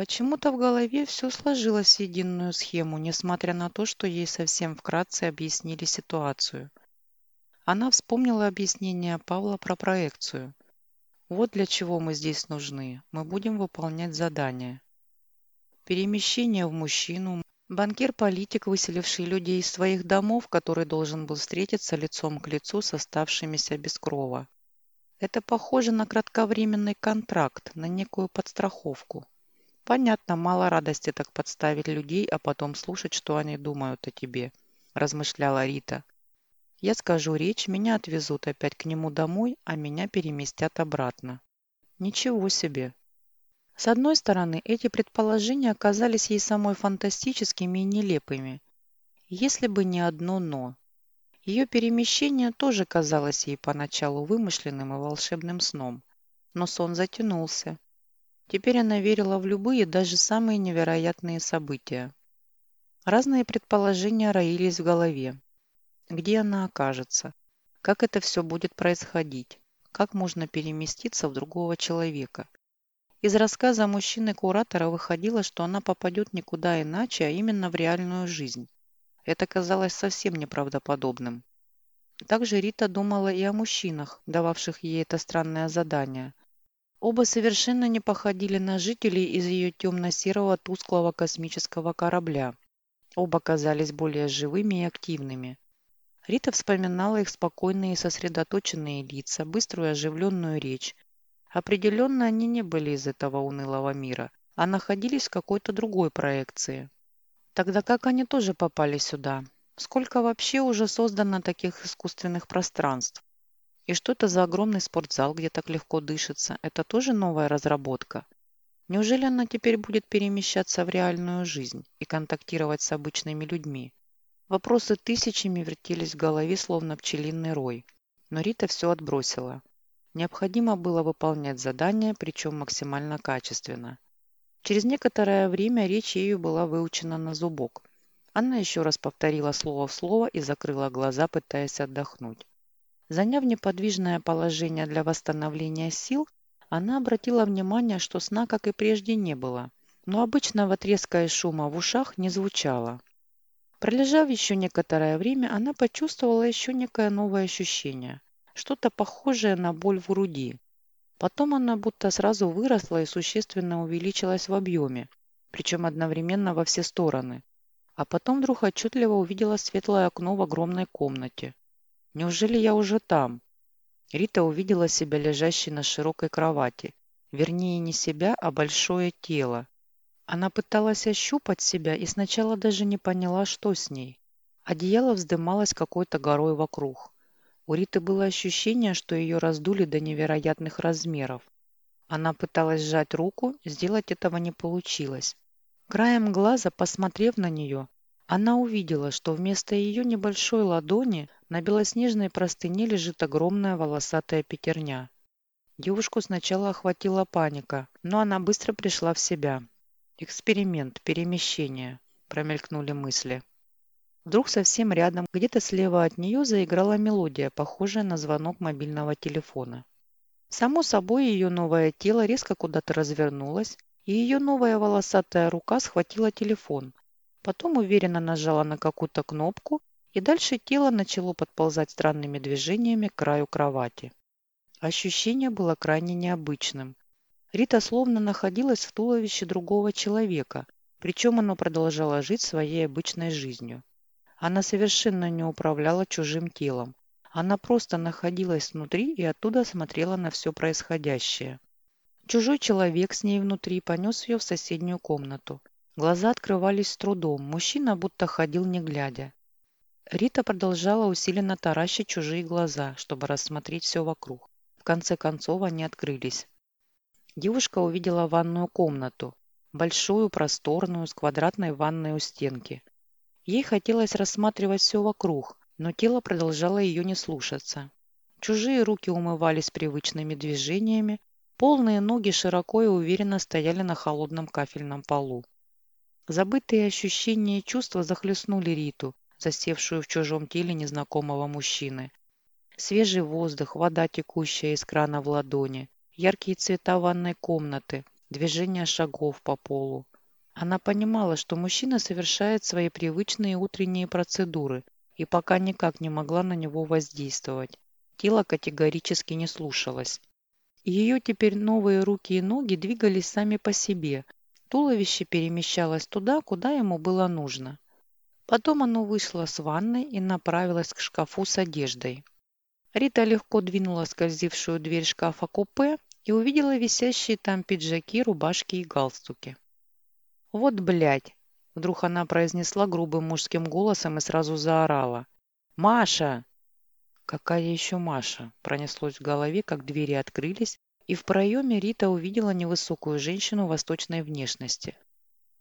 Почему-то в голове все сложилось в единую схему, несмотря на то, что ей совсем вкратце объяснили ситуацию. Она вспомнила объяснение Павла про проекцию. Вот для чего мы здесь нужны. Мы будем выполнять задания. Перемещение в мужчину. Банкир-политик, выселивший людей из своих домов, который должен был встретиться лицом к лицу с оставшимися без крова. Это похоже на кратковременный контракт, на некую подстраховку. Понятно, мало радости так подставить людей, а потом слушать, что они думают о тебе, размышляла Рита. Я скажу речь, меня отвезут опять к нему домой, а меня переместят обратно. Ничего себе. С одной стороны, эти предположения оказались ей самой фантастическими и нелепыми. Если бы не одно «но». Ее перемещение тоже казалось ей поначалу вымышленным и волшебным сном. Но сон затянулся. Теперь она верила в любые, даже самые невероятные события. Разные предположения роились в голове. Где она окажется? Как это все будет происходить? Как можно переместиться в другого человека? Из рассказа мужчины-куратора выходило, что она попадет никуда иначе, а именно в реальную жизнь. Это казалось совсем неправдоподобным. Также Рита думала и о мужчинах, дававших ей это странное задание. Оба совершенно не походили на жителей из ее темно-серого тусклого космического корабля. Оба казались более живыми и активными. Рита вспоминала их спокойные и сосредоточенные лица, быструю оживленную речь. Определенно они не были из этого унылого мира, а находились в какой-то другой проекции. Тогда как они тоже попали сюда? Сколько вообще уже создано таких искусственных пространств? И что это за огромный спортзал, где так легко дышится? Это тоже новая разработка? Неужели она теперь будет перемещаться в реальную жизнь и контактировать с обычными людьми? Вопросы тысячами вертелись в голове, словно пчелиный рой. Но Рита все отбросила. Необходимо было выполнять задание, причем максимально качественно. Через некоторое время речь ею была выучена на зубок. Она еще раз повторила слово в слово и закрыла глаза, пытаясь отдохнуть. Заняв неподвижное положение для восстановления сил, она обратила внимание, что сна, как и прежде, не было. Но обычного треска и шума в ушах не звучало. Пролежав еще некоторое время, она почувствовала еще некое новое ощущение. Что-то похожее на боль в груди. Потом она будто сразу выросла и существенно увеличилась в объеме, причем одновременно во все стороны. А потом вдруг отчетливо увидела светлое окно в огромной комнате. Неужели я уже там? Рита увидела себя лежащей на широкой кровати. Вернее, не себя, а большое тело, она пыталась ощупать себя и сначала даже не поняла, что с ней. Одеяло вздымалось какой-то горой вокруг. У Риты было ощущение, что ее раздули до невероятных размеров. Она пыталась сжать руку, сделать этого не получилось. Краем глаза, посмотрев на нее, она увидела, что вместо ее небольшой ладони на белоснежной простыне лежит огромная волосатая пятерня. Девушку сначала охватила паника, но она быстро пришла в себя. Эксперимент, перемещение, промелькнули мысли. Вдруг совсем рядом, где-то слева от нее заиграла мелодия, похожая на звонок мобильного телефона. Само собой, ее новое тело резко куда-то развернулось, и ее новая волосатая рука схватила телефон. Потом уверенно нажала на какую-то кнопку, и дальше тело начало подползать странными движениями к краю кровати. Ощущение было крайне необычным. Рита словно находилась в туловище другого человека, причем оно продолжало жить своей обычной жизнью. Она совершенно не управляла чужим телом. Она просто находилась внутри и оттуда смотрела на все происходящее. Чужой человек с ней внутри понес ее в соседнюю комнату. Глаза открывались с трудом, мужчина будто ходил не глядя. Рита продолжала усиленно таращить чужие глаза, чтобы рассмотреть все вокруг. В конце концов они открылись. Девушка увидела ванную комнату, большую, просторную, с квадратной ванной у стенки. Ей хотелось рассматривать все вокруг, но тело продолжало ее не слушаться. Чужие руки умывались привычными движениями, полные ноги широко и уверенно стояли на холодном кафельном полу. Забытые ощущения и чувства захлестнули Риту, засевшую в чужом теле незнакомого мужчины. Свежий воздух, вода, текущая из крана в ладони, яркие цвета ванной комнаты, движение шагов по полу. Она понимала, что мужчина совершает свои привычные утренние процедуры и пока никак не могла на него воздействовать. Тело категорически не слушалось. Ее теперь новые руки и ноги двигались сами по себе. Туловище перемещалось туда, куда ему было нужно. Потом оно вышло с ванной и направилось к шкафу с одеждой. Рита легко двинула скользившую дверь шкафа-купе и увидела висящие там пиджаки, рубашки и галстуки. «Вот блядь!» Вдруг она произнесла грубым мужским голосом и сразу заорала. «Маша!» «Какая еще Маша?» Пронеслось в голове, как двери открылись, и в проеме Рита увидела невысокую женщину восточной внешности.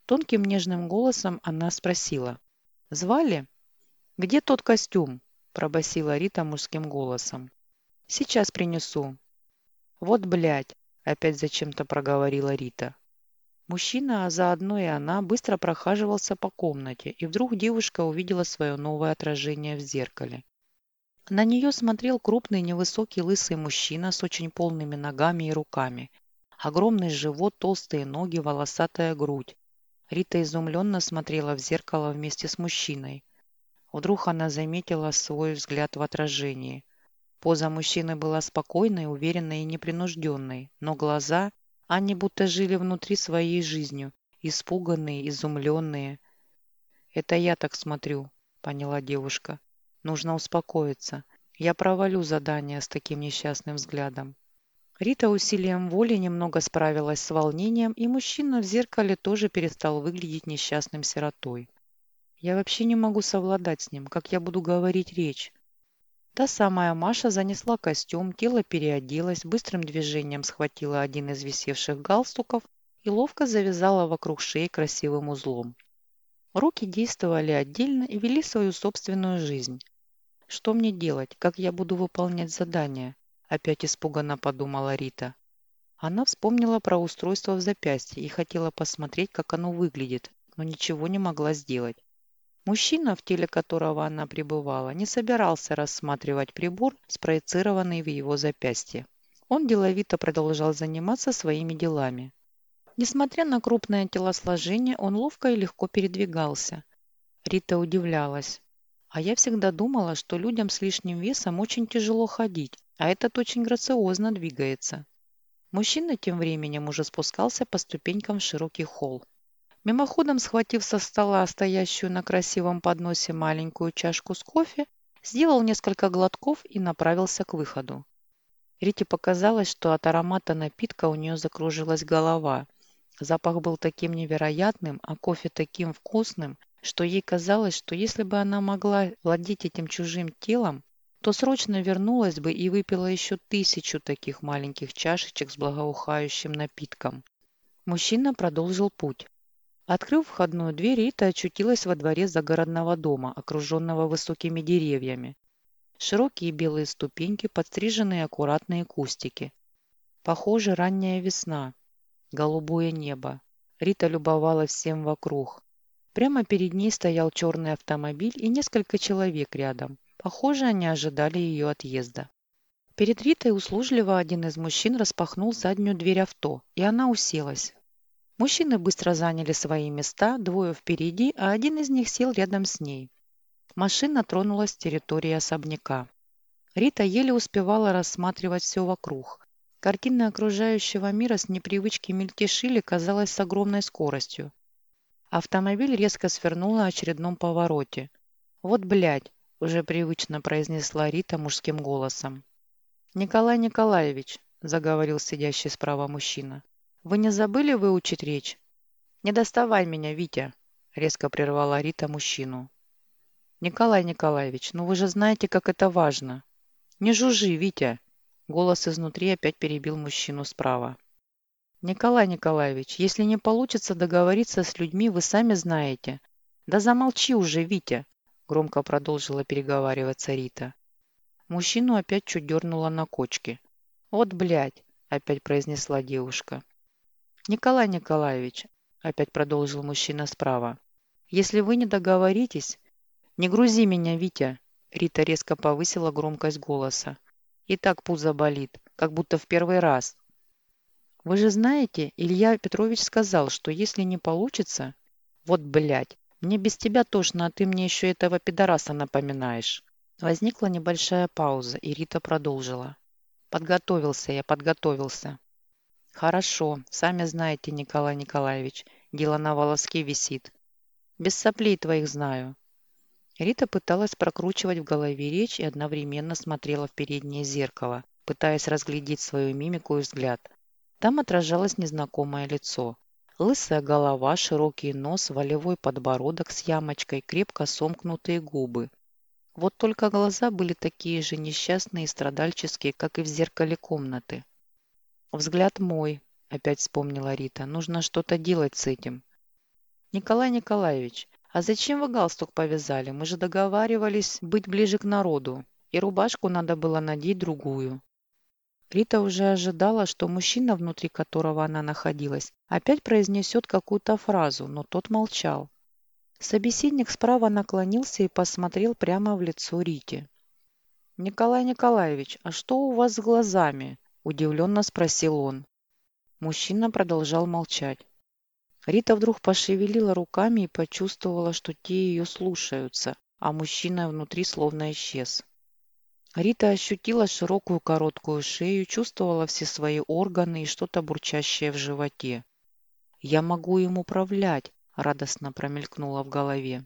Тонким нежным голосом она спросила. «Звали?» «Где тот костюм?» пробасила Рита мужским голосом. «Сейчас принесу». «Вот блядь!» – опять зачем-то проговорила Рита. Мужчина, а заодно и она, быстро прохаживался по комнате, и вдруг девушка увидела свое новое отражение в зеркале. На нее смотрел крупный невысокий лысый мужчина с очень полными ногами и руками. Огромный живот, толстые ноги, волосатая грудь. Рита изумленно смотрела в зеркало вместе с мужчиной. Вдруг она заметила свой взгляд в отражении. Поза мужчины была спокойной, уверенной и непринужденной, но глаза, они будто жили внутри своей жизнью, испуганные, изумленные. «Это я так смотрю», — поняла девушка. «Нужно успокоиться. Я провалю задание с таким несчастным взглядом». Рита усилием воли немного справилась с волнением, и мужчина в зеркале тоже перестал выглядеть несчастным сиротой. Я вообще не могу совладать с ним, как я буду говорить речь. Та самая Маша занесла костюм, тело переоделась, быстрым движением схватила один из висевших галстуков и ловко завязала вокруг шеи красивым узлом. Руки действовали отдельно и вели свою собственную жизнь. Что мне делать? Как я буду выполнять задание? Опять испуганно подумала Рита. Она вспомнила про устройство в запястье и хотела посмотреть, как оно выглядит, но ничего не могла сделать. Мужчина, в теле которого она пребывала, не собирался рассматривать прибор, спроецированный в его запястье. Он деловито продолжал заниматься своими делами. Несмотря на крупное телосложение, он ловко и легко передвигался. Рита удивлялась. А я всегда думала, что людям с лишним весом очень тяжело ходить, а этот очень грациозно двигается. Мужчина тем временем уже спускался по ступенькам в широкий холл. Мимоходом схватив со стола стоящую на красивом подносе маленькую чашку с кофе, сделал несколько глотков и направился к выходу. Рите показалось, что от аромата напитка у нее закружилась голова. Запах был таким невероятным, а кофе таким вкусным, что ей казалось, что если бы она могла владеть этим чужим телом, то срочно вернулась бы и выпила еще тысячу таких маленьких чашечек с благоухающим напитком. Мужчина продолжил путь. Открыв входную дверь, Рита очутилась во дворе загородного дома, окруженного высокими деревьями. Широкие белые ступеньки, подстриженные аккуратные кустики. Похоже, ранняя весна. Голубое небо. Рита любовалась всем вокруг. Прямо перед ней стоял черный автомобиль и несколько человек рядом. Похоже, они ожидали ее отъезда. Перед Ритой услужливо один из мужчин распахнул заднюю дверь авто, и она уселась. Мужчины быстро заняли свои места, двое впереди, а один из них сел рядом с ней. Машина тронулась с территории особняка. Рита еле успевала рассматривать все вокруг. Картины окружающего мира с непривычки мельтешили, казалось, с огромной скоростью. Автомобиль резко свернул на очередном повороте. «Вот блядь!» – уже привычно произнесла Рита мужским голосом. «Николай Николаевич», – заговорил сидящий справа мужчина, вы не забыли выучить речь? Не доставай меня, Витя, резко прервала Рита мужчину. Николай Николаевич, ну вы же знаете, как это важно. Не жужжи, Витя. Голос изнутри опять перебил мужчину справа. Николай Николаевич, если не получится договориться с людьми, вы сами знаете. Да замолчи уже, Витя, громко продолжила переговариваться Рита. Мужчину опять чуть дернула на кочке. «Вот, блядь!» – опять произнесла девушка. «Николай Николаевич», – опять продолжил мужчина справа, – «если вы не договоритесь...» «Не грузи меня, Витя!» – Рита резко повысила громкость голоса. «И так пузо болит, как будто в первый раз». Вы же знаете, Илья Петрович сказал, что если не получится... Вот, блядь, мне без тебя тошно, а ты мне еще этого пидораса напоминаешь. Возникла небольшая пауза, и Рита продолжила. Подготовился я, подготовился. Хорошо, сами знаете, Николай Николаевич, дело на волоске висит. Без соплей твоих знаю. Рита пыталась прокручивать в голове речь и одновременно смотрела в переднее зеркало, пытаясь разглядеть свою мимику и взгляд. Там отражалось незнакомое лицо. Лысая голова, широкий нос, волевой подбородок с ямочкой, крепко сомкнутые губы. Вот только глаза были такие же несчастные и страдальческие, как и в зеркале комнаты. «Взгляд мой», — опять вспомнила Рита, — «нужно что-то делать с этим». «Николай Николаевич, а зачем вы галстук повязали? Мы же договаривались быть ближе к народу, и рубашку надо было надеть другую». Рита уже ожидала, что мужчина, внутри которого она находилась, опять произнесет какую-то фразу, но тот молчал. Собеседник справа наклонился и посмотрел прямо в лицо Рите. «Николай Николаевич, а что у вас с глазами?» – удивленно спросил он. Мужчина продолжал молчать. Рита вдруг пошевелила руками и почувствовала, что те ее слушаются, а мужчина внутри словно исчез. Рита ощутила широкую короткую шею, чувствовала все свои органы и что-то бурчащее в животе. «Я могу им управлять», радостно промелькнуло в голове.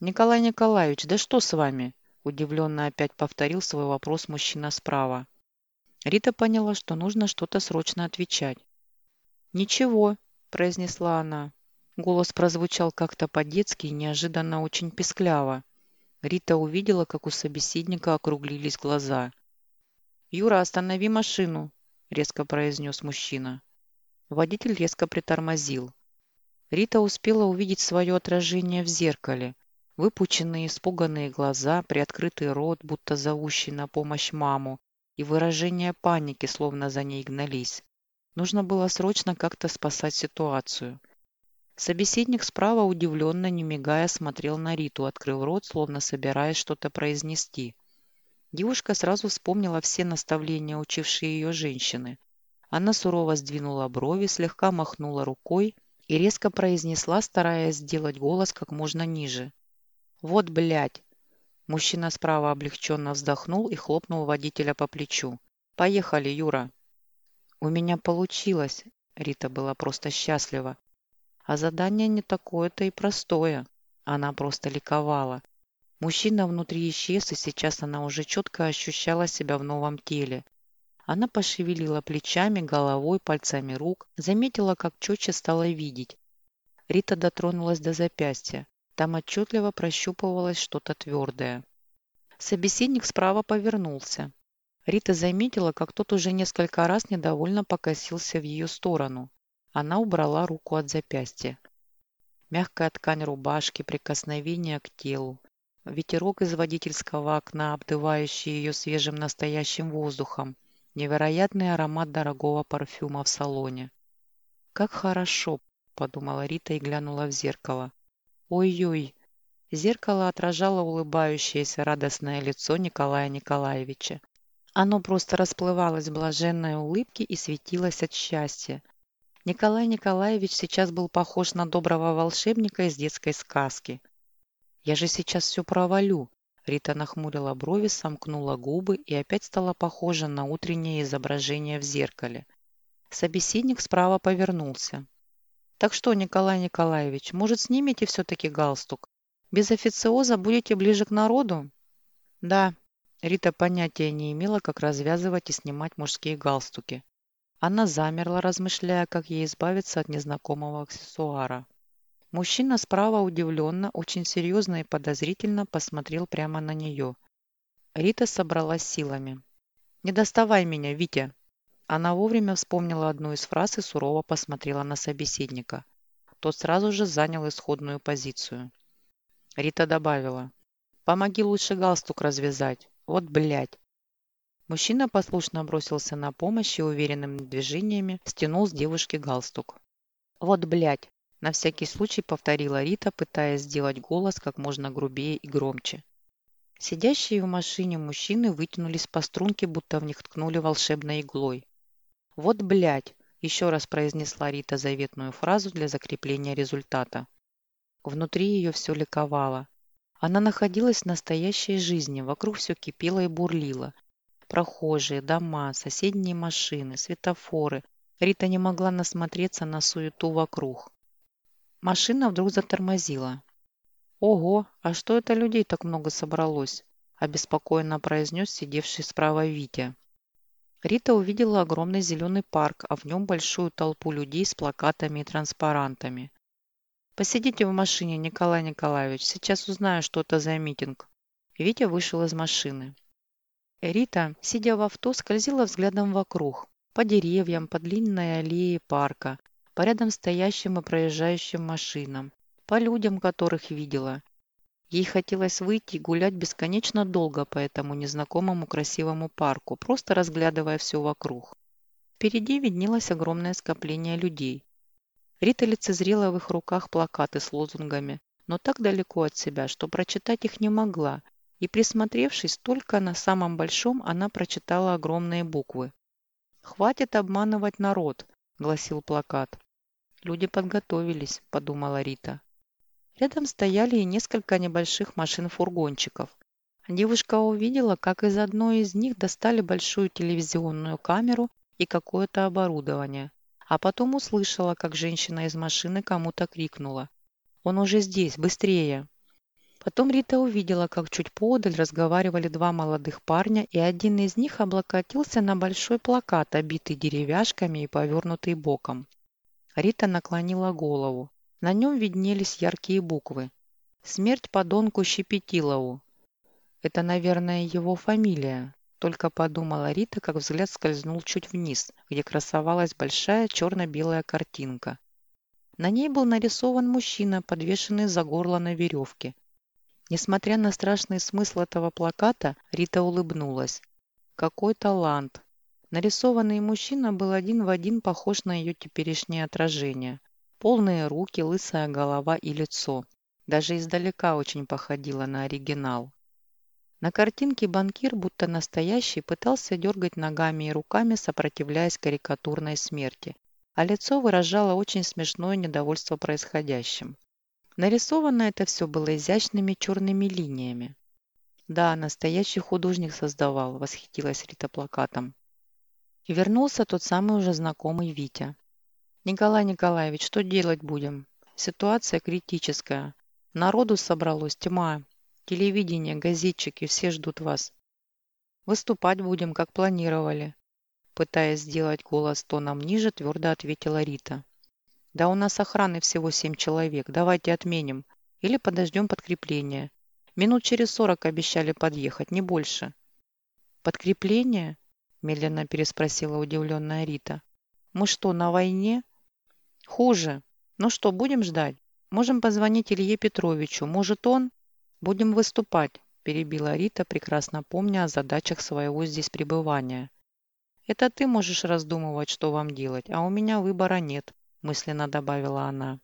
«Николай Николаевич, да что с вами?» Удивленно опять повторил свой вопрос мужчина справа. Рита поняла, что нужно что-то срочно отвечать. «Ничего», – произнесла она. Голос прозвучал как-то по-детски и неожиданно очень пескляво. Рита увидела, как у собеседника округлились глаза. «Юра, останови машину!» – резко произнес мужчина. Водитель резко притормозил. Рита успела увидеть свое отражение в зеркале. Выпученные, испуганные глаза, приоткрытый рот, будто зовущий на помощь маму, и выражение паники, словно за ней гнались. Нужно было срочно как-то спасать ситуацию. Собеседник справа удивленно, не мигая, смотрел на Риту, открыв рот, словно собираясь что-то произнести. Девушка сразу вспомнила все наставления, учившие ее женщины. Она сурово сдвинула брови, слегка махнула рукой и резко произнесла, стараясь сделать голос как можно ниже. «Вот, блядь!» Мужчина справа облегченно вздохнул и хлопнул водителя по плечу. «Поехали, Юра!» «У меня получилось!» Рита была просто счастлива. А задание не такое-то и простое. Она просто ликовала. Мужчина внутри исчез, и сейчас она уже четко ощущала себя в новом теле. Она пошевелила плечами, головой, пальцами рук, заметила, как четче стала видеть. Рита дотронулась до запястья. Там отчетливо прощупывалось что-то твердое. Собеседник справа повернулся. Рита заметила, как тот уже несколько раз недовольно покосился в ее сторону. Она убрала руку от запястья. Мягкая ткань рубашки, прикосновение к телу. Ветерок из водительского окна, обдывающий ее свежим настоящим воздухом невероятный аромат дорогого парфюма в салоне. «Как хорошо!» – подумала Рита и глянула в зеркало. «Ой-ой!» Зеркало отражало улыбающееся радостное лицо Николая Николаевича. Оно просто расплывалось в блаженной улыбке и светилось от счастья. Николай Николаевич сейчас был похож на доброго волшебника из детской сказки. «Я же сейчас все провалю», Рита нахмурила брови, сомкнула губы и опять стала похожа на утреннее изображение в зеркале. Собеседник справа повернулся. «Так что, Николай Николаевич, может, снимете все-таки галстук? Без официоза будете ближе к народу?» «Да». Рита понятия не имела, как развязывать и снимать мужские галстуки. Она замерла, размышляя, как ей избавиться от незнакомого аксессуара. Мужчина справа удивленно, очень серьезно и подозрительно посмотрел прямо на нее. Рита собралась силами. «Не доставай меня, Витя!» Она вовремя вспомнила одну из фраз и сурово посмотрела на собеседника. Тот сразу же занял исходную позицию. Рита добавила. «Помоги лучше галстук развязать. Вот блядь!» Мужчина послушно бросился на помощь и уверенными движениями стянул с девушки галстук. «Вот блядь!» На всякий случай повторила Рита, пытаясь сделать голос как можно грубее и громче. Сидящие в машине мужчины вытянулись по струнке, будто в них ткнули волшебной иглой. «Вот блядь!» Еще раз произнесла Рита заветную фразу для закрепления результата. Внутри ее все ликовало. Она находилась в настоящей жизни, вокруг все кипело и бурлило. Прохожие, дома, соседние машины, светофоры. Рита не могла насмотреться на суету вокруг. Машина вдруг затормозила. «Ого, а что это людей так много собралось?» – обеспокоенно произнес сидевший справа Витя. Рита увидела огромный зеленый парк, а в нем большую толпу людей с плакатами и транспарантами. «Посидите в машине, Николай Николаевич, сейчас узнаю, что это за митинг». Витя вышел из машины. Рита, сидя в авто, скользила взглядом вокруг, по деревьям, по длинной аллее парка, по рядом стоящим и проезжающим машинам, по людям, которых видела, Ей хотелось выйти и гулять бесконечно долго по этому незнакомому красивому парку, просто разглядывая все вокруг. Впереди виднелось огромное скопление людей. Рита лицезрела в их руках плакаты с лозунгами, но так далеко от себя, что прочитать их не могла, и, присмотревшись только на самом большом, она прочитала огромные буквы. «Хватит обманывать народ», — гласил плакат. «Люди подготовились», — подумала Рита. Рядом стояли и несколько небольших машин-фургончиков. Девушка увидела, как из одной из них достали большую телевизионную камеру и какое-то оборудование. А потом услышала, как женщина из машины кому-то крикнула. «Он уже здесь, быстрее!» Потом Рита увидела, как чуть подаль разговаривали два молодых парня, и один из них облокотился на большой плакат, обитый деревяшками и повернутый боком. Рита наклонила голову. На нем виднелись яркие буквы. «Смерть подонку Щепетилову». Это, наверное, его фамилия. Только подумала Рита, как взгляд скользнул чуть вниз, где красовалась большая черно-белая картинка. На ней был нарисован мужчина, подвешенный за горло на веревке. Несмотря на страшный смысл этого плаката, Рита улыбнулась. Какой талант! Нарисованный мужчина был один в один похож на ее теперешнее отражение. Полные руки, лысая голова и лицо. Даже издалека очень походило на оригинал. На картинке банкир, будто настоящий, пытался дергать ногами и руками, сопротивляясь карикатурной смерти, а лицо выражало очень смешное недовольство происходящим. Нарисовано это все было изящными черными линиями. «Да, настоящий художник создавал», — восхитилась Рита плакатом. И вернулся тот самый уже знакомый Витя. Николай Николаевич, что делать будем? Ситуация критическая. Народу собралось тьма. Телевидение, газетчики, все ждут вас. Выступать будем, как планировали. Пытаясь сделать голос тоном ниже, твердо ответила Рита. Да у нас охраны всего семь человек. Давайте отменим. Или подождем подкрепления. Минут через сорок обещали подъехать, не больше. Подкрепление? Медленно переспросила удивленная Рита. Мы что, на войне? Хуже. Ну что, будем ждать? Можем позвонить Илье Петровичу. Может, он? Будем выступать, перебила Рита, прекрасно помня о задачах своего здесь пребывания. Это ты можешь раздумывать, что вам делать, а у меня выбора нет, мысленно добавила она.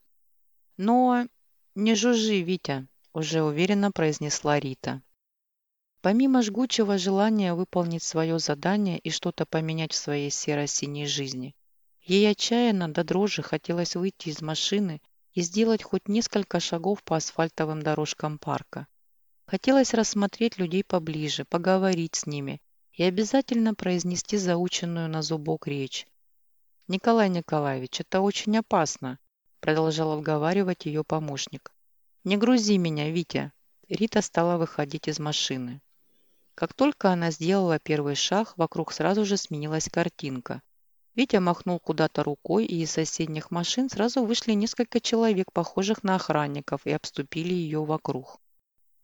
Но не жужжи, Витя, уже уверенно произнесла Рита. Помимо жгучего желания выполнить свое задание и что-то поменять в своей серо-синей жизни, Ей отчаянно до дрожи хотелось выйти из машины и сделать хоть несколько шагов по асфальтовым дорожкам парка. Хотелось рассмотреть людей поближе, поговорить с ними и обязательно произнести заученную на зубок речь. «Николай Николаевич, это очень опасно», продолжал отговаривать ее помощник. «Не грузи меня, Витя». Рита стала выходить из машины. Как только она сделала первый шаг, вокруг сразу же сменилась картинка. Витя махнул куда-то рукой, и из соседних машин сразу вышли несколько человек, похожих на охранников, и обступили ее вокруг.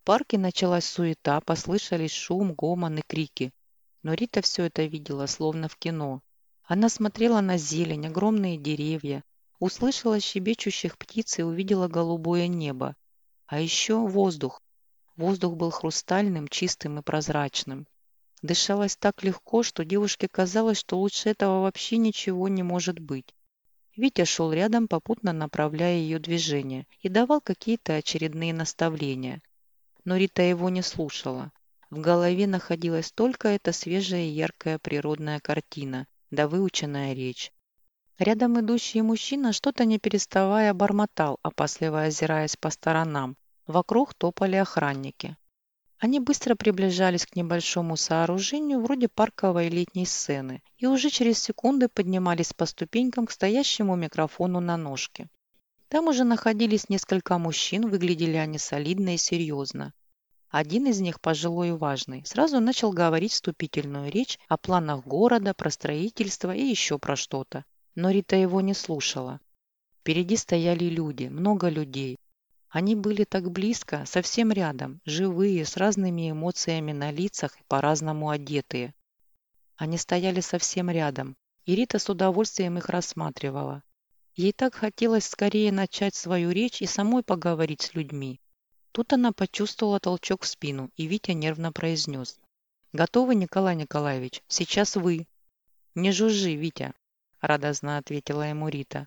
В парке началась суета, послышались шум, гомон и крики. Но Рита все это видела, словно в кино. Она смотрела на зелень, огромные деревья, услышала щебечущих птиц и увидела голубое небо. А еще воздух. Воздух был хрустальным, чистым и прозрачным. Дышалось так легко, что девушке казалось, что лучше этого вообще ничего не может быть. Витя шел рядом, попутно направляя ее движение, и давал какие-то очередные наставления. Но Рита его не слушала. В голове находилась только эта свежая яркая природная картина, да выученная речь. Рядом идущий мужчина что-то не переставая бормотал, опасливо озираясь по сторонам. Вокруг топали охранники. Они быстро приближались к небольшому сооружению вроде парковой летней сцены и уже через секунды поднимались по ступенькам к стоящему микрофону на ножке. Там уже находились несколько мужчин, выглядели они солидно и серьезно. Один из них, пожилой и важный, сразу начал говорить вступительную речь о планах города, про строительство и еще про что-то. Но Рита его не слушала. Впереди стояли люди, много людей. Они были так близко, совсем рядом, живые, с разными эмоциями на лицах и по-разному одетые. Они стояли совсем рядом, и Рита с удовольствием их рассматривала. Ей так хотелось скорее начать свою речь и самой поговорить с людьми. Тут она почувствовала толчок в спину, и Витя нервно произнес. «Готовы, Николай Николаевич? Сейчас вы». «Не жужжи, Витя», – радостно ответила ему Рита.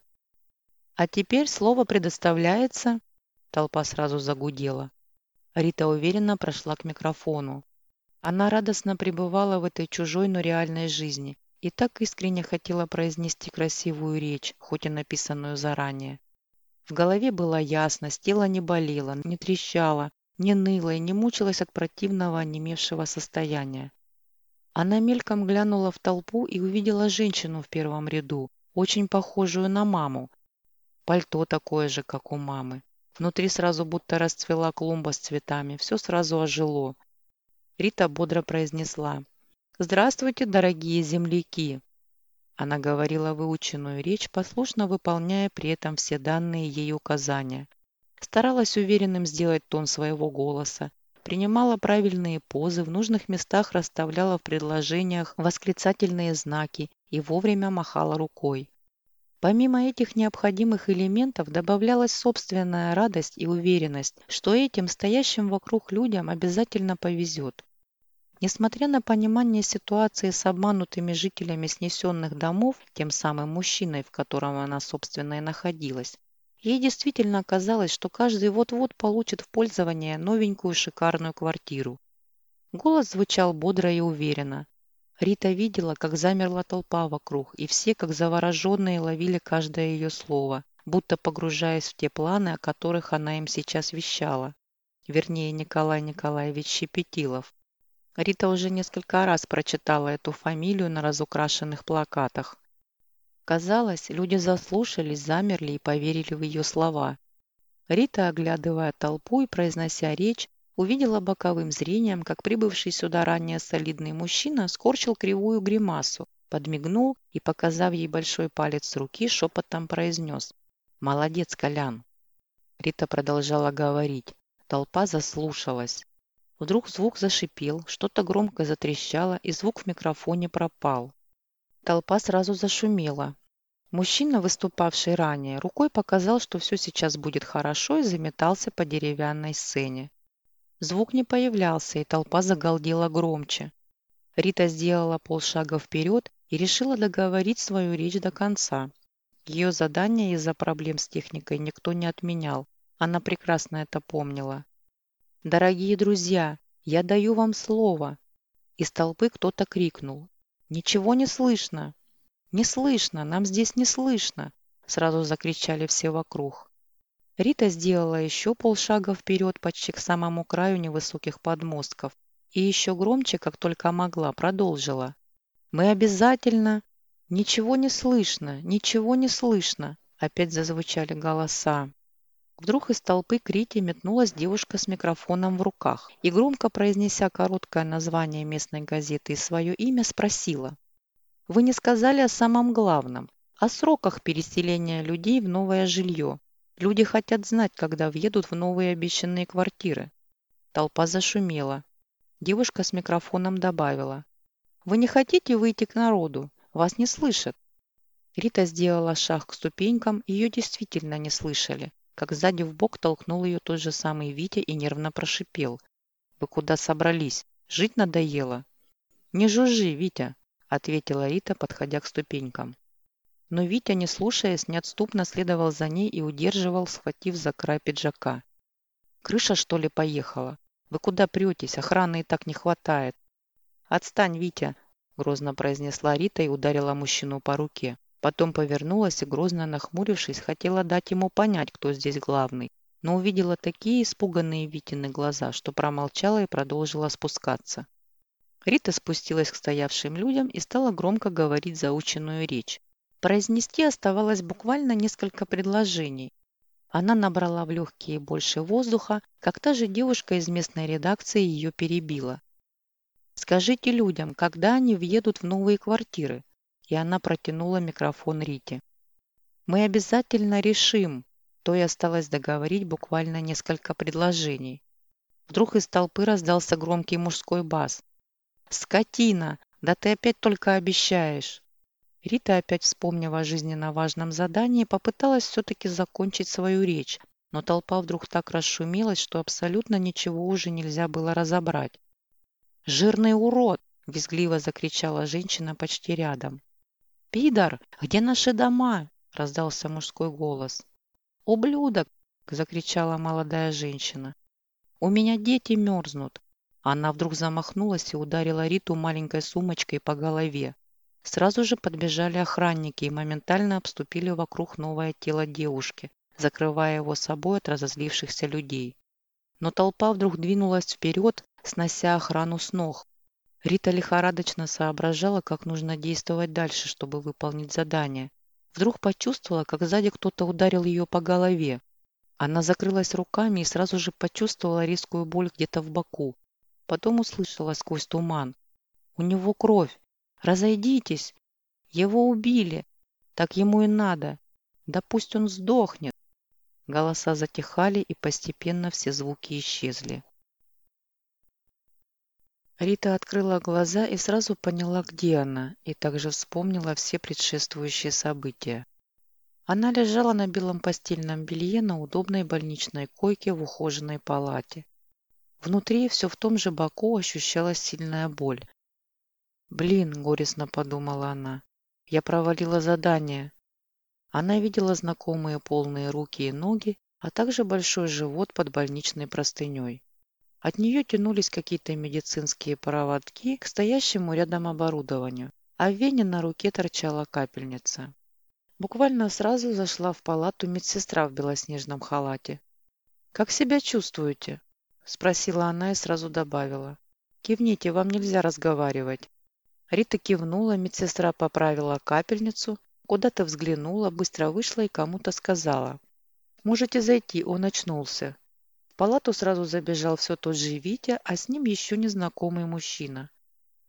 «А теперь слово предоставляется...» Толпа сразу загудела. Рита уверенно прошла к микрофону. Она радостно пребывала в этой чужой, но реальной жизни и так искренне хотела произнести красивую речь, хоть и написанную заранее. В голове была ясность, тело не болело, не трещало, не ныло и не мучилось от противного, онемевшего состояния. Она мельком глянула в толпу и увидела женщину в первом ряду, очень похожую на маму. Пальто такое же, как у мамы. Внутри сразу будто расцвела клумба с цветами, все сразу ожило. Рита бодро произнесла «Здравствуйте, дорогие земляки!» Она говорила выученную речь, послушно выполняя при этом все данные ей указания. Старалась уверенным сделать тон своего голоса, принимала правильные позы, в нужных местах расставляла в предложениях восклицательные знаки и вовремя махала рукой. Помимо этих необходимых элементов добавлялась собственная радость и уверенность, что этим стоящим вокруг людям обязательно повезет. Несмотря на понимание ситуации с обманутыми жителями снесенных домов, тем самым мужчиной, в котором она, собственно, и находилась, Ей действительно казалось, что каждый вот-вот получит в пользование новенькую шикарную квартиру. Голос звучал бодро и уверенно. Рита видела, как замерла толпа вокруг, и все, как завороженные, ловили каждое ее слово, будто погружаясь в те планы, о которых она им сейчас вещала. Вернее, Николай Николаевич Щепетилов. Рита уже несколько раз прочитала эту фамилию на разукрашенных плакатах. Казалось, люди заслушались, замерли и поверили в ее слова. Рита, оглядывая толпу и произнося речь, увидела боковым зрением, как прибывший сюда ранее солидный мужчина скорчил кривую гримасу, подмигнул и, показав ей большой палец руки, шепотом произнес «Молодец, Колян!». Рита продолжала говорить. Толпа заслушалась. Вдруг звук зашипел, что-то громко затрещало, и звук в микрофоне пропал. Толпа сразу зашумела. Мужчина, выступавший ранее, рукой показал, что все сейчас будет хорошо и заметался по деревянной сцене. Звук не появлялся, и толпа загалдела громче. Рита сделала полшага вперед и решила договорить свою речь до конца. Ее задание из-за проблем с техникой никто не отменял. Она прекрасно это помнила. «Дорогие друзья, я даю вам слово!» Из толпы кто-то крикнул. «Ничего не слышно!» «Не слышно! Нам здесь не слышно!» Сразу закричали все вокруг. Рита сделала еще полшага вперед почти к самому краю невысоких подмостков и еще громче, как только могла, продолжила. «Мы обязательно...» «Ничего не слышно! Ничего не слышно!» Опять зазвучали голоса. Вдруг из толпы к Рите метнулась девушка с микрофоном в руках и, громко произнеся короткое название местной газеты и свое имя, спросила. «Вы не сказали о самом главном, о сроках переселения людей в новое жилье. Люди хотят знать, когда въедут в новые обещанные квартиры». Толпа зашумела. Девушка с микрофоном добавила. «Вы не хотите выйти к народу? Вас не слышат». Рита сделала шаг к ступенькам, ее действительно не слышали как сзади в бок толкнул ее тот же самый Витя и нервно прошипел. «Вы куда собрались? Жить надоело?» «Не жужжи, Витя!» – ответила Рита, подходя к ступенькам. Но Витя, не слушаясь, неотступно следовал за ней и удерживал, схватив за край пиджака. «Крыша, что ли, поехала? Вы куда претесь? Охраны и так не хватает». «Отстань, Витя!» – грозно произнесла Рита и ударила мужчину по руке. Потом повернулась и, грозно нахмурившись, хотела дать ему понять, кто здесь главный, но увидела такие испуганные Витины глаза, что промолчала и продолжила спускаться. Рита спустилась к стоявшим людям и стала громко говорить заученную речь. Произнести оставалось буквально несколько предложений. Она набрала в легкие больше воздуха, как та же девушка из местной редакции ее перебила. «Скажите людям, когда они въедут в новые квартиры?» И она протянула микрофон Рите. «Мы обязательно решим», то и осталось договорить буквально несколько предложений. Вдруг из толпы раздался громкий мужской бас. «Скотина! Да ты опять только обещаешь!» Рита, опять вспомнив о жизненно важном задании, попыталась все-таки закончить свою речь, но толпа вдруг так расшумелась, что абсолютно ничего уже нельзя было разобрать. «Жирный урод!» – визгливо закричала женщина почти рядом. «Пидор, где наши дома?» – раздался мужской голос. «Ублюдок!» – закричала молодая женщина. «У меня дети мерзнут!» Она вдруг замахнулась и ударила Риту маленькой сумочкой по голове. Сразу же подбежали охранники и моментально обступили вокруг новое тело девушки, закрывая его собой от разозлившихся людей. Но толпа вдруг двинулась вперед, снося охрану с ног. Рита лихорадочно соображала, как нужно действовать дальше, чтобы выполнить задание. Вдруг почувствовала, как сзади кто-то ударил ее по голове. Она закрылась руками и сразу же почувствовала резкую боль где-то в боку. Потом услышала сквозь туман. «У него кровь! Разойдитесь! Его убили! Так ему и надо! Да пусть он сдохнет!» Голоса затихали, и постепенно все звуки исчезли. Рита открыла глаза и сразу поняла, где она, и также вспомнила все предшествующие события. Она лежала на белом постельном белье на удобной больничной койке в ухоженной палате. Внутри все в том же боку ощущалась сильная боль. «Блин», — горестно подумала она, — «я провалила задание». Она видела знакомые полные руки и ноги, а также большой живот под больничной простыней. От нее тянулись какие-то медицинские проводки к стоящему рядом оборудованию, а в вене на руке торчала капельница. Буквально сразу зашла в палату медсестра в белоснежном халате. «Как себя чувствуете?» – спросила она и сразу добавила. «Кивните, вам нельзя разговаривать». Рита кивнула, медсестра поправила капельницу, куда-то взглянула, быстро вышла и кому-то сказала. «Можете зайти, он очнулся» палату сразу забежал все тот же Витя, а с ним еще незнакомый мужчина.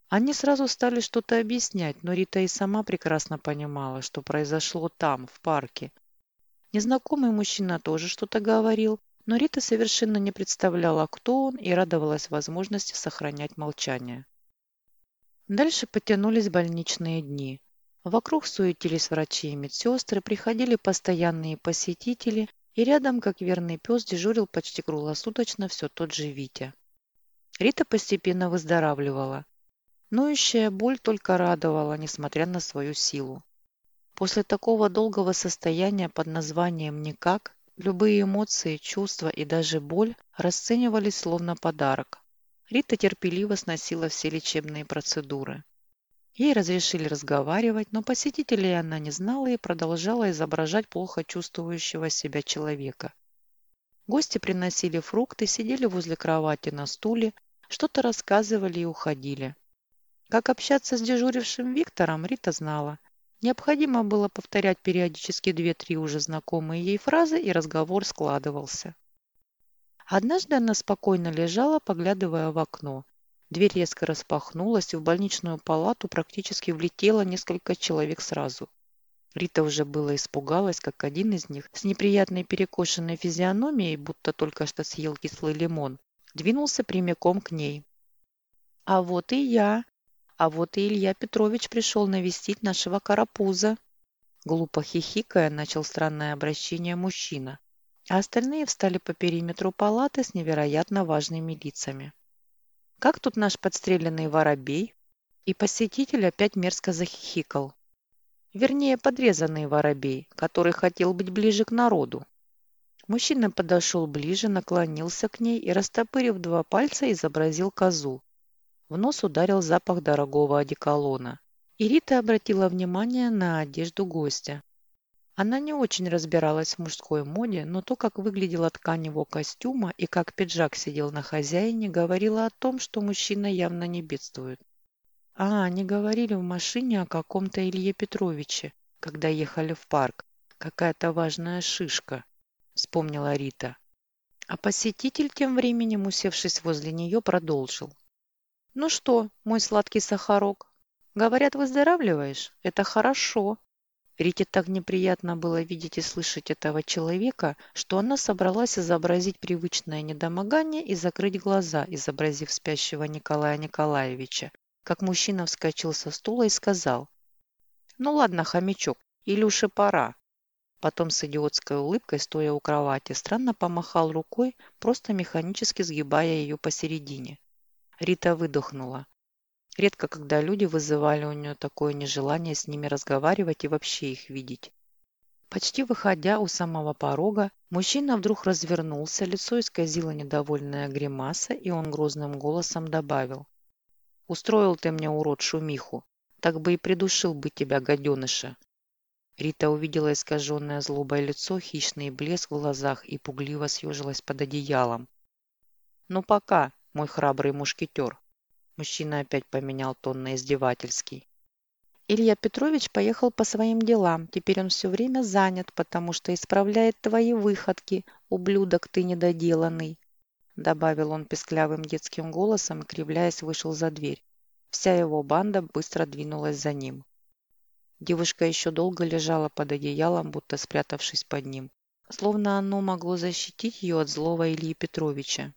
Они сразу стали что-то объяснять, но Рита и сама прекрасно понимала, что произошло там, в парке. Незнакомый мужчина тоже что-то говорил, но Рита совершенно не представляла, кто он, и радовалась возможности сохранять молчание. Дальше потянулись больничные дни. Вокруг суетились врачи и медсестры, приходили постоянные посетители, и рядом, как верный пес, дежурил почти круглосуточно все тот же Витя. Рита постепенно выздоравливала. Ноющая боль только радовала, несмотря на свою силу. После такого долгого состояния под названием «никак» любые эмоции, чувства и даже боль расценивались словно подарок. Рита терпеливо сносила все лечебные процедуры. Ей разрешили разговаривать, но посетителей она не знала и продолжала изображать плохо чувствующего себя человека. Гости приносили фрукты, сидели возле кровати на стуле, что-то рассказывали и уходили. Как общаться с дежурившим Виктором, Рита знала. Необходимо было повторять периодически две-три уже знакомые ей фразы, и разговор складывался. Однажды она спокойно лежала, поглядывая в окно. Дверь резко распахнулась, и в больничную палату практически влетело несколько человек сразу. Рита уже было испугалась, как один из них с неприятной перекошенной физиономией, будто только что съел кислый лимон, двинулся прямиком к ней. «А вот и я! А вот и Илья Петрович пришел навестить нашего карапуза!» Глупо хихикая, начал странное обращение мужчина, а остальные встали по периметру палаты с невероятно важными лицами. Как тут наш подстреленный воробей? И посетитель опять мерзко захихикал. Вернее, подрезанный воробей, который хотел быть ближе к народу. Мужчина подошел ближе, наклонился к ней и, растопырив два пальца, изобразил козу. В нос ударил запах дорогого одеколона. И обратила внимание на одежду гостя. Она не очень разбиралась в мужской моде, но то, как выглядела ткань его костюма и как пиджак сидел на хозяине, говорило о том, что мужчина явно не бедствует. А, они говорили в машине о каком-то Илье Петровиче, когда ехали в парк. Какая-то важная шишка, вспомнила Рита. А посетитель тем временем, усевшись возле нее, продолжил. «Ну что, мой сладкий сахарок, говорят, выздоравливаешь? Это хорошо. Рите так неприятно было видеть и слышать этого человека, что она собралась изобразить привычное недомогание и закрыть глаза, изобразив спящего Николая Николаевича. Как мужчина вскочил со стула и сказал, «Ну ладно, хомячок, Илюше пора». Потом с идиотской улыбкой, стоя у кровати, странно помахал рукой, просто механически сгибая ее посередине. Рита выдохнула. Редко когда люди вызывали у нее такое нежелание с ними разговаривать и вообще их видеть. Почти выходя у самого порога, мужчина вдруг развернулся, лицо исказило недовольная гримаса, и он грозным голосом добавил. «Устроил ты мне, урод, шумиху. Так бы и придушил бы тебя, гаденыша». Рита увидела искаженное злобое лицо, хищный блеск в глазах и пугливо съежилась под одеялом. «Ну пока, мой храбрый мушкетер», Мужчина опять поменял тон на издевательский. Илья Петрович поехал по своим делам. Теперь он все время занят, потому что исправляет твои выходки, ублюдок ты недоделанный. Добавил он песклявым детским голосом и, кривляясь, вышел за дверь. Вся его банда быстро двинулась за ним. Девушка еще долго лежала под одеялом, будто спрятавшись под ним. Словно оно могло защитить ее от злого Ильи Петровича.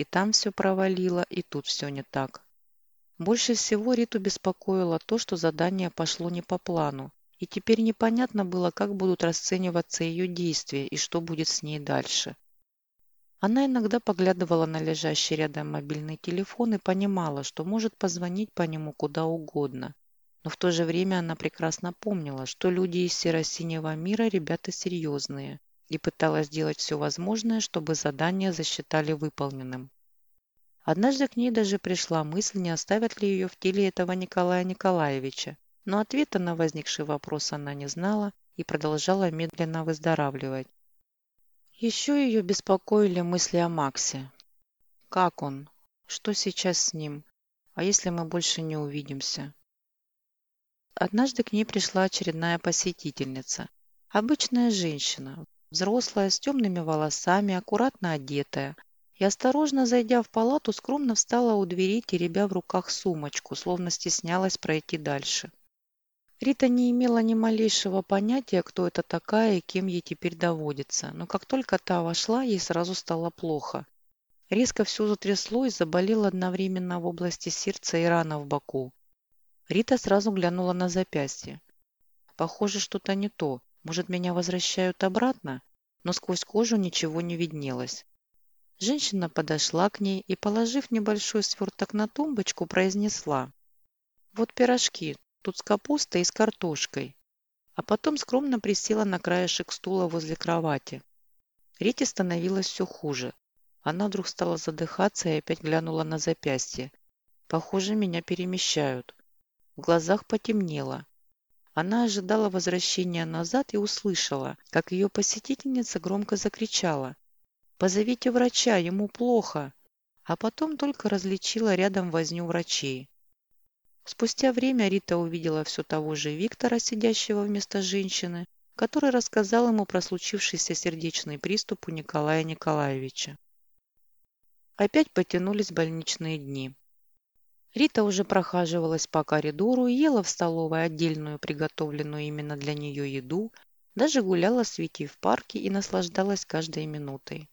И там все провалило, и тут все не так. Больше всего Риту беспокоило то, что задание пошло не по плану, и теперь непонятно было, как будут расцениваться ее действия и что будет с ней дальше. Она иногда поглядывала на лежащий рядом мобильный телефон и понимала, что может позвонить по нему куда угодно. Но в то же время она прекрасно помнила, что люди из серо-синего мира ребята серьезные, и пыталась сделать все возможное, чтобы задание засчитали выполненным. Однажды к ней даже пришла мысль, не оставят ли ее в теле этого Николая Николаевича, но ответа на возникший вопрос она не знала и продолжала медленно выздоравливать. Еще ее беспокоили мысли о Максе. Как он? Что сейчас с ним? А если мы больше не увидимся? Однажды к ней пришла очередная посетительница. Обычная женщина, Взрослая, с темными волосами, аккуратно одетая. И осторожно зайдя в палату, скромно встала у двери, теребя в руках сумочку, словно стеснялась пройти дальше. Рита не имела ни малейшего понятия, кто это такая и кем ей теперь доводится, но как только та вошла, ей сразу стало плохо. Резко все затрясло и заболело одновременно в области сердца и рана в боку. Рита сразу глянула на запястье. Похоже, что-то не то. Может, меня возвращают обратно? Но сквозь кожу ничего не виднелось. Женщина подошла к ней и, положив небольшой сверток на тумбочку, произнесла. «Вот пирожки, тут с капустой и с картошкой». А потом скромно присела на краешек стула возле кровати. Рите становилось все хуже. Она вдруг стала задыхаться и опять глянула на запястье. Похоже, меня перемещают. В глазах потемнело. Она ожидала возвращения назад и услышала, как ее посетительница громко закричала. «Позовите врача, ему плохо!» А потом только различила рядом возню врачей. Спустя время Рита увидела все того же Виктора, сидящего вместо женщины, который рассказал ему про случившийся сердечный приступ у Николая Николаевича. Опять потянулись больничные дни. Рита уже прохаживалась по коридору, ела в столовой отдельную приготовленную именно для нее еду, даже гуляла с Витей в парке и наслаждалась каждой минутой.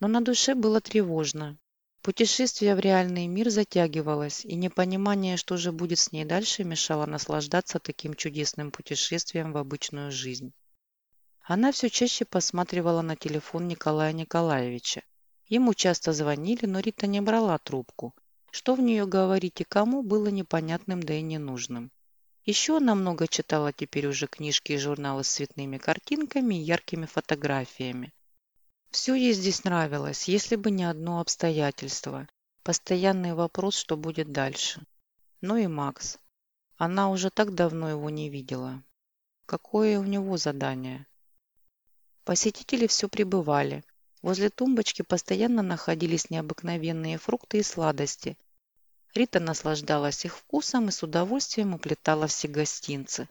Но на душе было тревожно. Путешествие в реальный мир затягивалось, и непонимание, что же будет с ней дальше, мешало наслаждаться таким чудесным путешествием в обычную жизнь. Она все чаще посматривала на телефон Николая Николаевича. Ему часто звонили, но Рита не брала трубку – что в нее говорить и кому, было непонятным, да и ненужным. Еще она много читала теперь уже книжки и журналы с цветными картинками и яркими фотографиями. Все ей здесь нравилось, если бы не одно обстоятельство. Постоянный вопрос, что будет дальше. Ну и Макс. Она уже так давно его не видела. Какое у него задание? Посетители все прибывали. Возле тумбочки постоянно находились необыкновенные фрукты и сладости. Рита наслаждалась их вкусом и с удовольствием уплетала все гостинцы.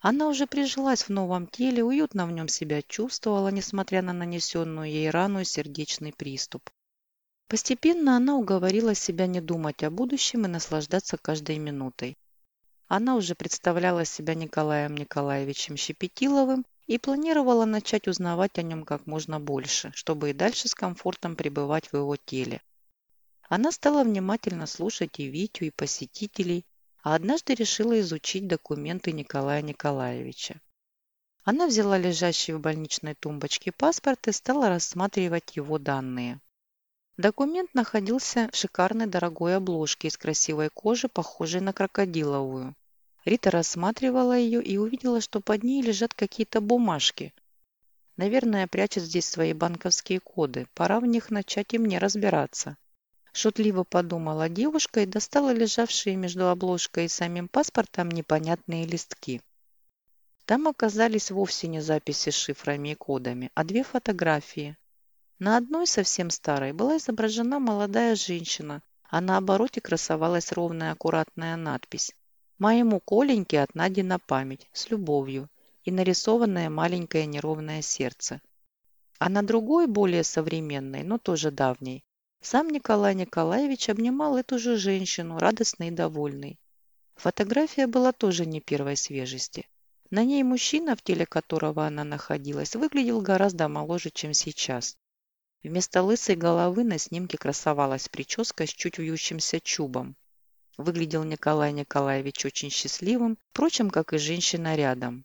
Она уже прижилась в новом теле, уютно в нем себя чувствовала, несмотря на нанесенную ей рану и сердечный приступ. Постепенно она уговорила себя не думать о будущем и наслаждаться каждой минутой. Она уже представляла себя Николаем Николаевичем Щепетиловым и планировала начать узнавать о нем как можно больше, чтобы и дальше с комфортом пребывать в его теле. Она стала внимательно слушать и Витю, и посетителей, а однажды решила изучить документы Николая Николаевича. Она взяла лежащий в больничной тумбочке паспорт и стала рассматривать его данные. Документ находился в шикарной дорогой обложке из красивой кожи, похожей на крокодиловую. Рита рассматривала ее и увидела, что под ней лежат какие-то бумажки. Наверное, прячет здесь свои банковские коды. Пора в них начать и мне разбираться. Шутливо подумала девушка и достала лежавшие между обложкой и самим паспортом непонятные листки. Там оказались вовсе не записи с шифрами и кодами, а две фотографии. На одной, совсем старой, была изображена молодая женщина, а на обороте красовалась ровная аккуратная надпись «Моему Коленьке от Нади на память, с любовью» и нарисованное маленькое неровное сердце. А на другой, более современной, но тоже давней, сам Николай Николаевич обнимал эту же женщину, радостный и довольный. Фотография была тоже не первой свежести. На ней мужчина, в теле которого она находилась, выглядел гораздо моложе, чем сейчас. Вместо лысой головы на снимке красовалась прическа с чуть вьющимся чубом. Выглядел Николай Николаевич очень счастливым, впрочем, как и женщина рядом.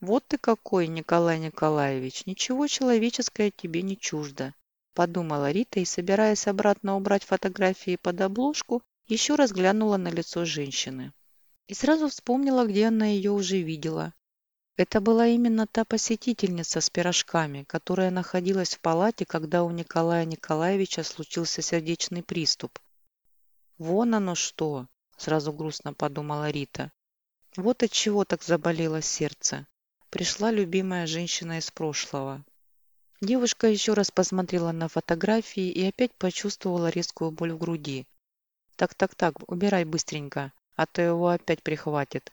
«Вот ты какой, Николай Николаевич, ничего человеческое тебе не чуждо», подумала Рита и, собираясь обратно убрать фотографии под обложку, еще раз глянула на лицо женщины. И сразу вспомнила, где она ее уже видела. Это была именно та посетительница с пирожками, которая находилась в палате, когда у Николая Николаевича случился сердечный приступ. «Вон оно что!» – сразу грустно подумала Рита. «Вот от чего так заболело сердце. Пришла любимая женщина из прошлого». Девушка еще раз посмотрела на фотографии и опять почувствовала резкую боль в груди. «Так-так-так, убирай быстренько, а то его опять прихватит»,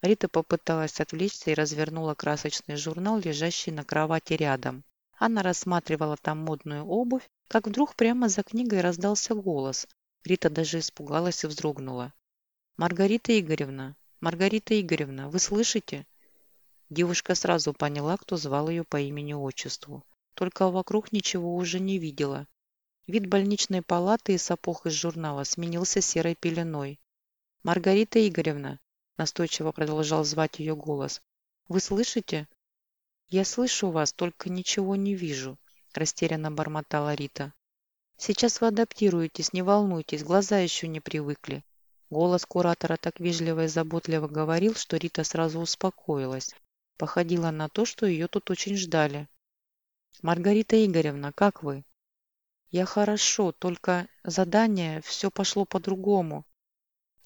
Рита попыталась отвлечься и развернула красочный журнал, лежащий на кровати рядом. Она рассматривала там модную обувь, как вдруг прямо за книгой раздался голос. Рита даже испугалась и вздрогнула. «Маргарита Игоревна! Маргарита Игоревна, вы слышите?» Девушка сразу поняла, кто звал ее по имени-отчеству. Только вокруг ничего уже не видела. Вид больничной палаты и сапог из журнала сменился серой пеленой. «Маргарита Игоревна, Настойчиво продолжал звать ее голос. «Вы слышите?» «Я слышу вас, только ничего не вижу», растерянно бормотала Рита. «Сейчас вы адаптируетесь, не волнуйтесь, глаза еще не привыкли». Голос куратора так вежливо и заботливо говорил, что Рита сразу успокоилась. Походила на то, что ее тут очень ждали. «Маргарита Игоревна, как вы?» «Я хорошо, только задание, все пошло по-другому.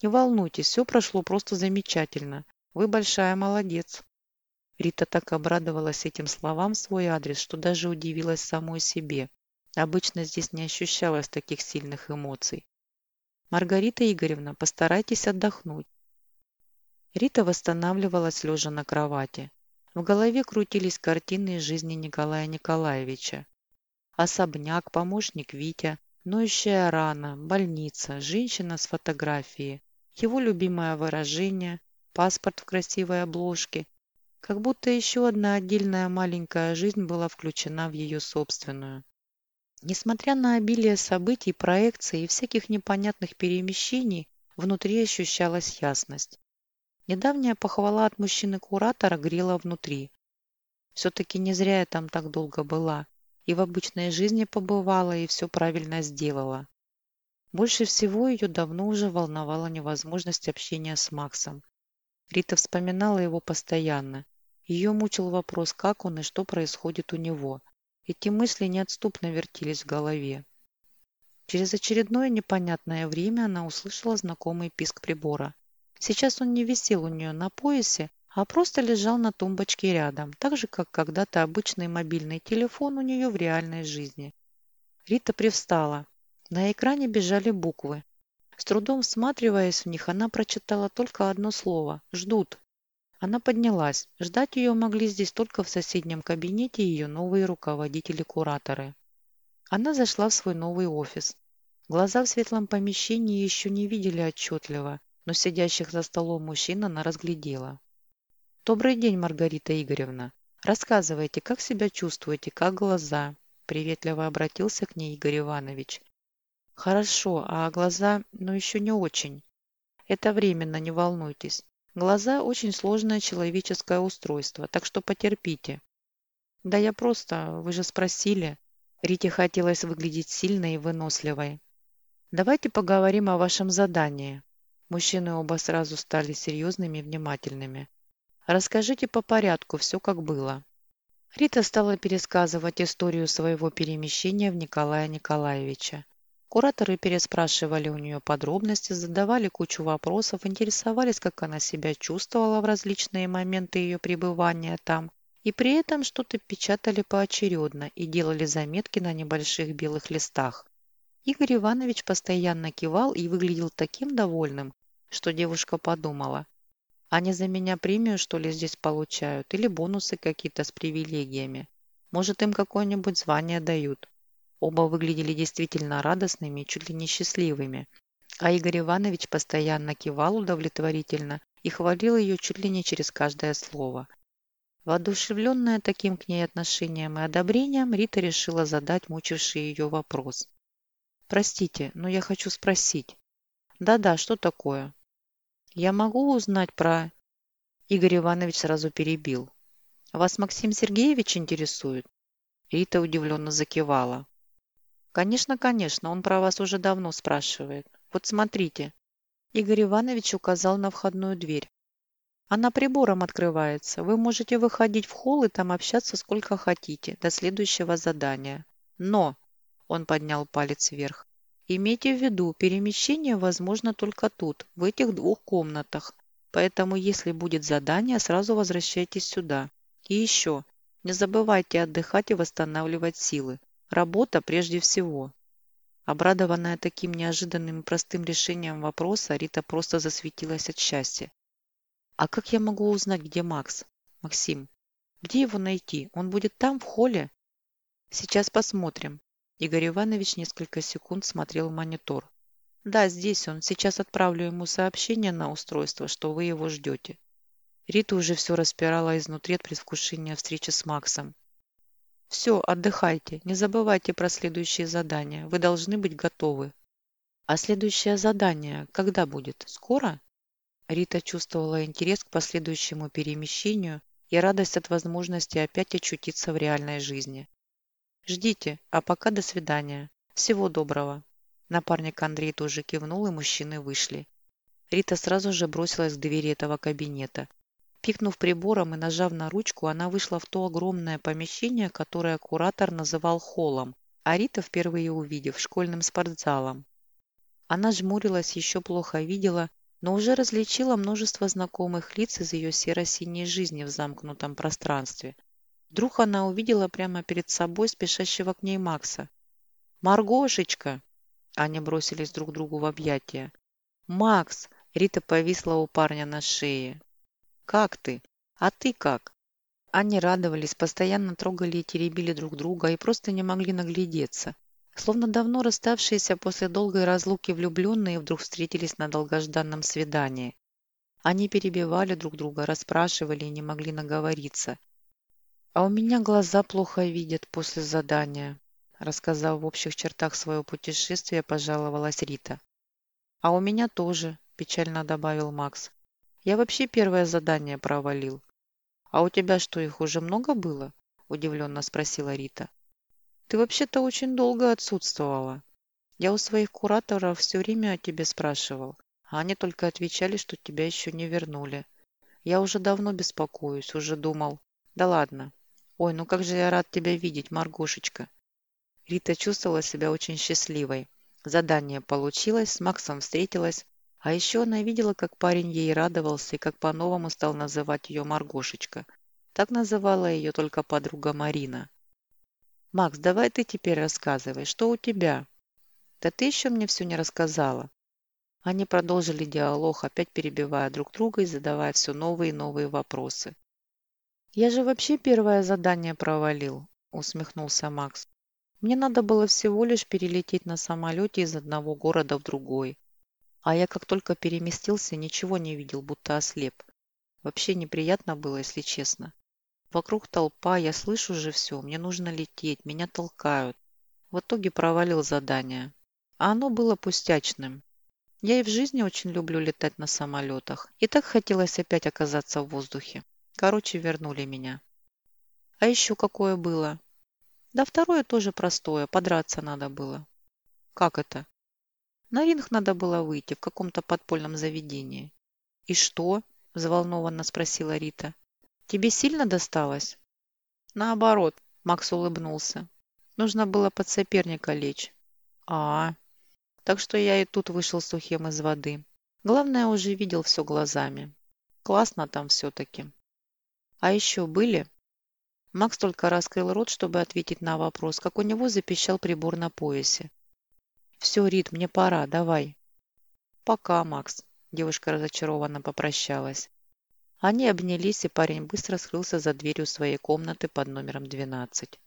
Не волнуйтесь, все прошло просто замечательно. Вы большая молодец. Рита так обрадовалась этим словам в свой адрес, что даже удивилась самой себе. Обычно здесь не ощущалось таких сильных эмоций. «Маргарита Игоревна, постарайтесь отдохнуть». Рита восстанавливалась лежа на кровати. В голове крутились картины из жизни Николая Николаевича. Особняк, помощник Витя, ноющая рана, больница, женщина с фотографией, его любимое выражение, паспорт в красивой обложке, как будто еще одна отдельная маленькая жизнь была включена в ее собственную. Несмотря на обилие событий, проекций и всяких непонятных перемещений, внутри ощущалась ясность. Недавняя похвала от мужчины-куратора грела внутри. Все-таки не зря я там так долго была. И в обычной жизни побывала, и все правильно сделала. Больше всего ее давно уже волновала невозможность общения с Максом. Рита вспоминала его постоянно. Ее мучил вопрос, как он и что происходит у него. Эти мысли неотступно вертелись в голове. Через очередное непонятное время она услышала знакомый писк прибора. Сейчас он не висел у нее на поясе, а просто лежал на тумбочке рядом, так же, как когда-то обычный мобильный телефон у нее в реальной жизни. Рита привстала. На экране бежали буквы. С трудом всматриваясь в них, она прочитала только одно слово «Ждут». Она поднялась. Ждать ее могли здесь только в соседнем кабинете ее новые руководители-кураторы. Она зашла в свой новый офис. Глаза в светлом помещении еще не видели отчетливо, но сидящих за столом мужчин она разглядела. «Добрый день, Маргарита Игоревна. Рассказывайте, как себя чувствуете, как глаза?» Приветливо обратился к ней Игорь Иванович. «Хорошо, а глаза, ну, еще не очень. Это временно, не волнуйтесь. Глаза – очень сложное человеческое устройство, так что потерпите». «Да я просто, вы же спросили». Рите хотелось выглядеть сильной и выносливой. «Давайте поговорим о вашем задании». Мужчины оба сразу стали серьезными и внимательными. Расскажите по порядку все, как было. Рита стала пересказывать историю своего перемещения в Николая Николаевича. Кураторы переспрашивали у нее подробности, задавали кучу вопросов, интересовались, как она себя чувствовала в различные моменты ее пребывания там, и при этом что-то печатали поочередно и делали заметки на небольших белых листах. Игорь Иванович постоянно кивал и выглядел таким довольным, что девушка подумала, они за меня премию, что ли, здесь получают? Или бонусы какие-то с привилегиями? Может, им какое-нибудь звание дают? Оба выглядели действительно радостными чуть ли не счастливыми. А Игорь Иванович постоянно кивал удовлетворительно и хвалил ее чуть ли не через каждое слово. Воодушевленная таким к ней отношением и одобрением, Рита решила задать мучивший ее вопрос. «Простите, но я хочу спросить». «Да-да, что такое?» Я могу узнать про... Игорь Иванович сразу перебил. Вас Максим Сергеевич интересует? Рита удивленно закивала. Конечно, конечно, он про вас уже давно спрашивает. Вот смотрите. Игорь Иванович указал на входную дверь. Она прибором открывается. Вы можете выходить в холл и там общаться сколько хотите, до следующего задания. Но, он поднял палец вверх, Имейте в виду, перемещение возможно только тут, в этих двух комнатах. Поэтому, если будет задание, сразу возвращайтесь сюда. И еще, не забывайте отдыхать и восстанавливать силы. Работа прежде всего. Обрадованная таким неожиданным и простым решением вопроса, Рита просто засветилась от счастья. «А как я могу узнать, где Макс?» «Максим, где его найти? Он будет там, в холле?» «Сейчас посмотрим. Игорь Иванович несколько секунд смотрел в монитор. «Да, здесь он. Сейчас отправлю ему сообщение на устройство, что вы его ждете». Рита уже все распирала изнутри от предвкушения встречи с Максом. «Все, отдыхайте. Не забывайте про следующие задания. Вы должны быть готовы». «А следующее задание когда будет? Скоро?» Рита чувствовала интерес к последующему перемещению и радость от возможности опять очутиться в реальной жизни. Ждите, а пока до свидания. Всего доброго. Напарник Андрей тоже кивнул, и мужчины вышли. Рита сразу же бросилась к двери этого кабинета. Пикнув прибором и нажав на ручку, она вышла в то огромное помещение, которое куратор называл холлом, а Рита, впервые увидев, школьным спортзалом. Она жмурилась, еще плохо видела, но уже различила множество знакомых лиц из ее серо-синей жизни в замкнутом пространстве – Вдруг она увидела прямо перед собой спешащего к ней Макса. «Маргошечка!» Они бросились друг другу в объятия. «Макс!» Рита повисла у парня на шее. «Как ты? А ты как?» Они радовались, постоянно трогали и теребили друг друга и просто не могли наглядеться. Словно давно расставшиеся после долгой разлуки влюбленные вдруг встретились на долгожданном свидании. Они перебивали друг друга, расспрашивали и не могли наговориться. «А у меня глаза плохо видят после задания», рассказав в общих чертах свое путешествие, пожаловалась Рита. «А у меня тоже», – печально добавил Макс. «Я вообще первое задание провалил». «А у тебя что, их уже много было?» – удивленно спросила Рита. «Ты вообще-то очень долго отсутствовала. Я у своих кураторов все время о тебе спрашивал, а они только отвечали, что тебя еще не вернули. Я уже давно беспокоюсь, уже думал. Да ладно, «Ой, ну как же я рад тебя видеть, Маргошечка!» Рита чувствовала себя очень счастливой. Задание получилось, с Максом встретилась, А еще она видела, как парень ей радовался и как по-новому стал называть ее Маргошечка. Так называла ее только подруга Марина. «Макс, давай ты теперь рассказывай, что у тебя?» «Да ты еще мне все не рассказала». Они продолжили диалог, опять перебивая друг друга и задавая все новые и новые вопросы. «Я же вообще первое задание провалил», — усмехнулся Макс. «Мне надо было всего лишь перелететь на самолете из одного города в другой. А я как только переместился, ничего не видел, будто ослеп. Вообще неприятно было, если честно. Вокруг толпа, я слышу же все, мне нужно лететь, меня толкают. В итоге провалил задание. А оно было пустячным. Я и в жизни очень люблю летать на самолетах. И так хотелось опять оказаться в воздухе. Короче, вернули меня. А еще какое было? Да второе тоже простое, подраться надо было. Как это? На ринг надо было выйти в каком-то подпольном заведении. И что? Взволнованно спросила Рита. Тебе сильно досталось? Наоборот, Макс улыбнулся. Нужно было под соперника лечь. А, так что я и тут вышел сухим из воды. Главное, уже видел все глазами. Классно там все-таки. А еще были? Макс только раскрыл рот, чтобы ответить на вопрос, как у него запищал прибор на поясе. «Все, Рит, мне пора, давай». «Пока, Макс», – девушка разочарованно попрощалась. Они обнялись, и парень быстро скрылся за дверью своей комнаты под номером 12.